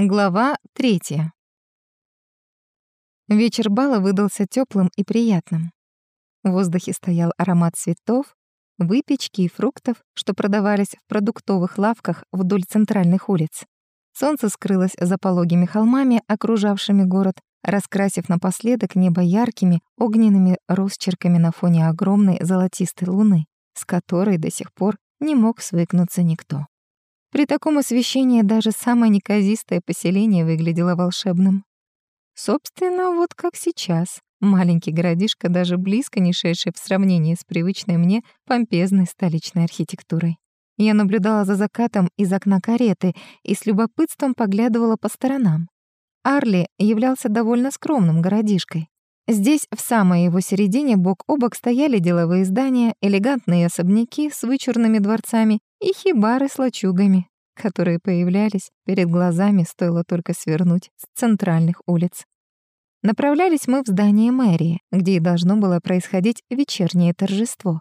Глава третья. Вечер бала выдался теплым и приятным. В воздухе стоял аромат цветов, выпечки и фруктов, что продавались в продуктовых лавках вдоль центральных улиц. Солнце скрылось за пологими холмами, окружавшими город, раскрасив напоследок небо яркими огненными росчерками на фоне огромной золотистой луны, с которой до сих пор не мог свыкнуться никто. При таком освещении даже самое неказистое поселение выглядело волшебным. Собственно, вот как сейчас. Маленький городишко, даже близко не шедший в сравнении с привычной мне помпезной столичной архитектурой. Я наблюдала за закатом из окна кареты и с любопытством поглядывала по сторонам. Арли являлся довольно скромным городишкой. Здесь, в самой его середине, бок о бок стояли деловые здания, элегантные особняки с вычурными дворцами и хибары с лачугами, которые появлялись перед глазами, стоило только свернуть с центральных улиц. Направлялись мы в здание мэрии, где и должно было происходить вечернее торжество.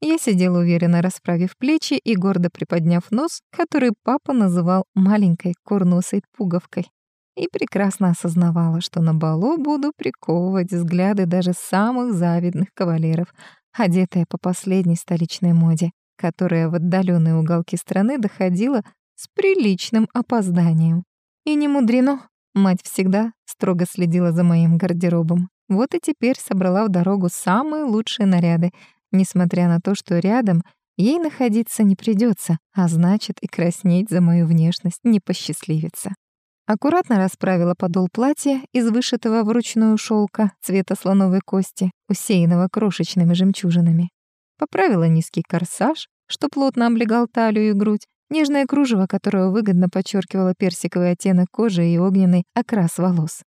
Я сидела уверенно расправив плечи и гордо приподняв нос, который папа называл маленькой курносой пуговкой и прекрасно осознавала, что на балу буду приковывать взгляды даже самых завидных кавалеров, одетая по последней столичной моде, которая в отдаленные уголки страны доходила с приличным опозданием. И не мудрено, мать всегда строго следила за моим гардеробом. Вот и теперь собрала в дорогу самые лучшие наряды, несмотря на то, что рядом ей находиться не придется, а значит и краснеть за мою внешность не посчастливится. Аккуратно расправила подол платья из вышитого вручную шелка цвета слоновой кости, усеянного крошечными жемчужинами. Поправила низкий корсаж, что плотно облегал талию и грудь, нежное кружево, которое выгодно подчеркивало персиковый оттенок кожи и огненный окрас волос.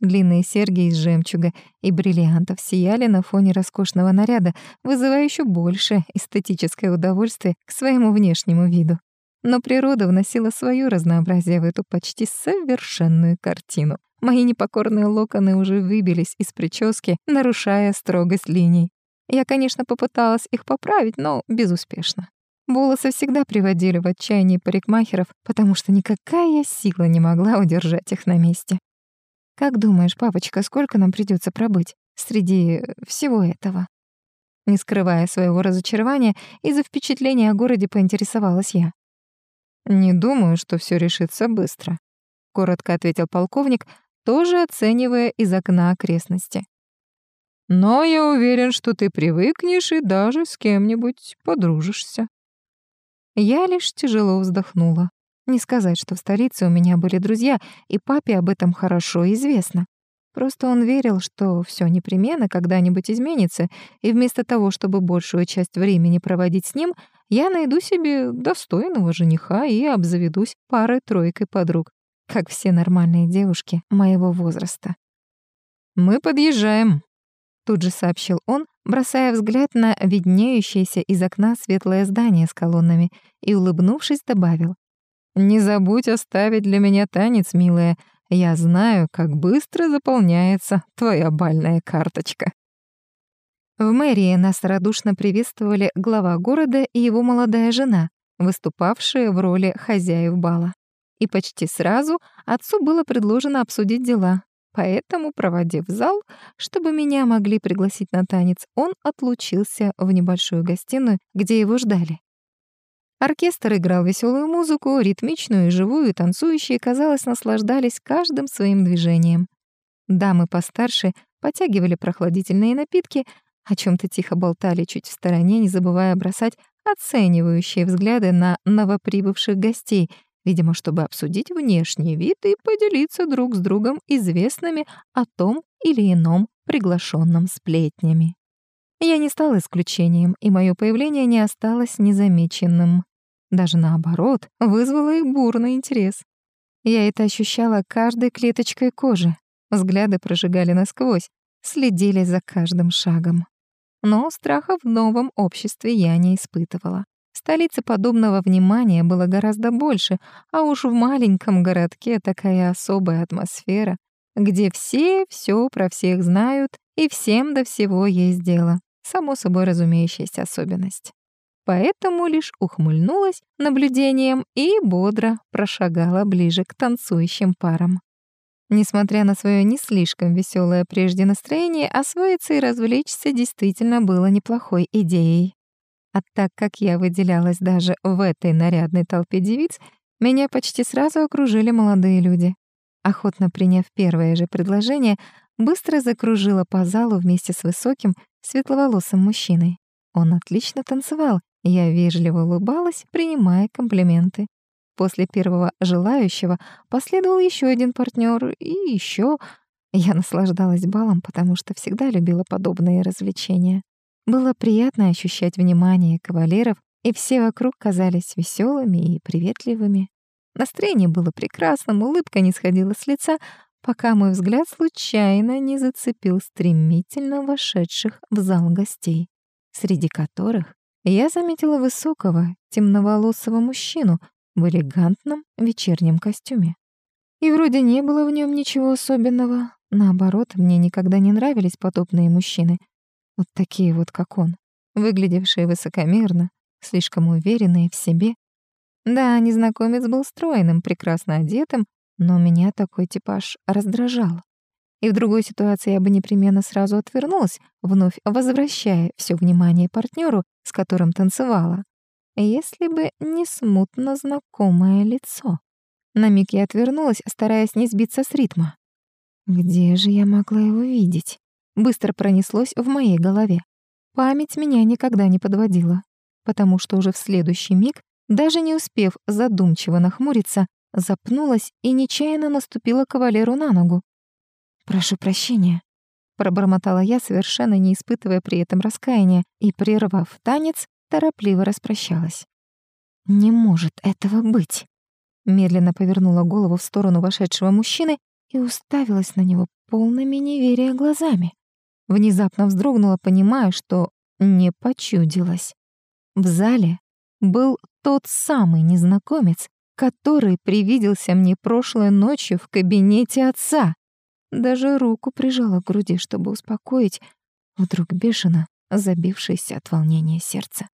Длинные серьги из жемчуга и бриллиантов сияли на фоне роскошного наряда, вызывая еще больше эстетическое удовольствие к своему внешнему виду но природа вносила свое разнообразие в эту почти совершенную картину. Мои непокорные локоны уже выбились из прически, нарушая строгость линий. Я, конечно, попыталась их поправить, но безуспешно. Волосы всегда приводили в отчаяние парикмахеров, потому что никакая сила не могла удержать их на месте. «Как думаешь, папочка, сколько нам придется пробыть среди всего этого?» Не скрывая своего разочарования, из-за впечатления о городе поинтересовалась я. «Не думаю, что все решится быстро», — коротко ответил полковник, тоже оценивая из окна окрестности. «Но я уверен, что ты привыкнешь и даже с кем-нибудь подружишься». Я лишь тяжело вздохнула. Не сказать, что в столице у меня были друзья, и папе об этом хорошо известно. Просто он верил, что все непременно когда-нибудь изменится, и вместо того, чтобы большую часть времени проводить с ним, я найду себе достойного жениха и обзаведусь парой-тройкой подруг, как все нормальные девушки моего возраста. «Мы подъезжаем», — тут же сообщил он, бросая взгляд на виднеющееся из окна светлое здание с колоннами, и, улыбнувшись, добавил. «Не забудь оставить для меня танец, милая. Я знаю, как быстро заполняется твоя бальная карточка». В мэрии нас радушно приветствовали глава города и его молодая жена, выступавшие в роли хозяев бала. И почти сразу отцу было предложено обсудить дела, поэтому, проводив зал, чтобы меня могли пригласить на танец, он отлучился в небольшую гостиную, где его ждали. Оркестр играл веселую музыку, ритмичную и живую, танцующие, казалось, наслаждались каждым своим движением. Дамы постарше потягивали прохладительные напитки, о чем то тихо болтали чуть в стороне, не забывая бросать оценивающие взгляды на новоприбывших гостей, видимо, чтобы обсудить внешний вид и поделиться друг с другом известными о том или ином приглашенном сплетнями. Я не стала исключением, и мое появление не осталось незамеченным. Даже наоборот, вызвало их бурный интерес. Я это ощущала каждой клеточкой кожи. Взгляды прожигали насквозь, следили за каждым шагом. Но страха в новом обществе я не испытывала. Столице подобного внимания было гораздо больше, а уж в маленьком городке такая особая атмосфера, где все все про всех знают и всем до всего есть дело. Само собой разумеющаяся особенность. поэтому лишь ухмыльнулась наблюдением и бодро прошагала ближе к танцующим парам. Несмотря на свое не слишком веселое прежде настроение, освоиться и развлечься действительно было неплохой идеей. А так как я выделялась даже в этой нарядной толпе девиц, меня почти сразу окружили молодые люди. Охотно приняв первое же предложение, быстро закружила по залу вместе с высоким, светловолосым мужчиной. Он отлично танцевал, я вежливо улыбалась, принимая комплименты. После первого желающего последовал еще один партнер и еще. Я наслаждалась балом, потому что всегда любила подобные развлечения. Было приятно ощущать внимание кавалеров, и все вокруг казались веселыми и приветливыми. Настроение было прекрасным, улыбка не сходила с лица, пока мой взгляд случайно не зацепил стремительно вошедших в зал гостей, среди которых я заметила высокого, темноволосого мужчину в элегантном вечернем костюме. И вроде не было в нем ничего особенного. Наоборот, мне никогда не нравились подобные мужчины. Вот такие вот, как он, выглядевшие высокомерно, слишком уверенные в себе. Да, незнакомец был стройным, прекрасно одетым, но меня такой типаж раздражал. И в другой ситуации я бы непременно сразу отвернулась, вновь возвращая все внимание партнеру, с которым танцевала. Если бы не смутно знакомое лицо. На миг я отвернулась, стараясь не сбиться с ритма. Где же я могла его видеть? Быстро пронеслось в моей голове. Память меня никогда не подводила, потому что уже в следующий миг, даже не успев задумчиво нахмуриться, запнулась и нечаянно наступила кавалеру на ногу. «Прошу прощения», — пробормотала я, совершенно не испытывая при этом раскаяния, и, прервав танец, торопливо распрощалась. «Не может этого быть!» Медленно повернула голову в сторону вошедшего мужчины и уставилась на него полными неверия глазами. Внезапно вздрогнула, понимая, что не почудилась. В зале был тот самый незнакомец, который привиделся мне прошлой ночью в кабинете отца. Даже руку прижала к груди, чтобы успокоить вдруг бешено забившееся от волнения сердце.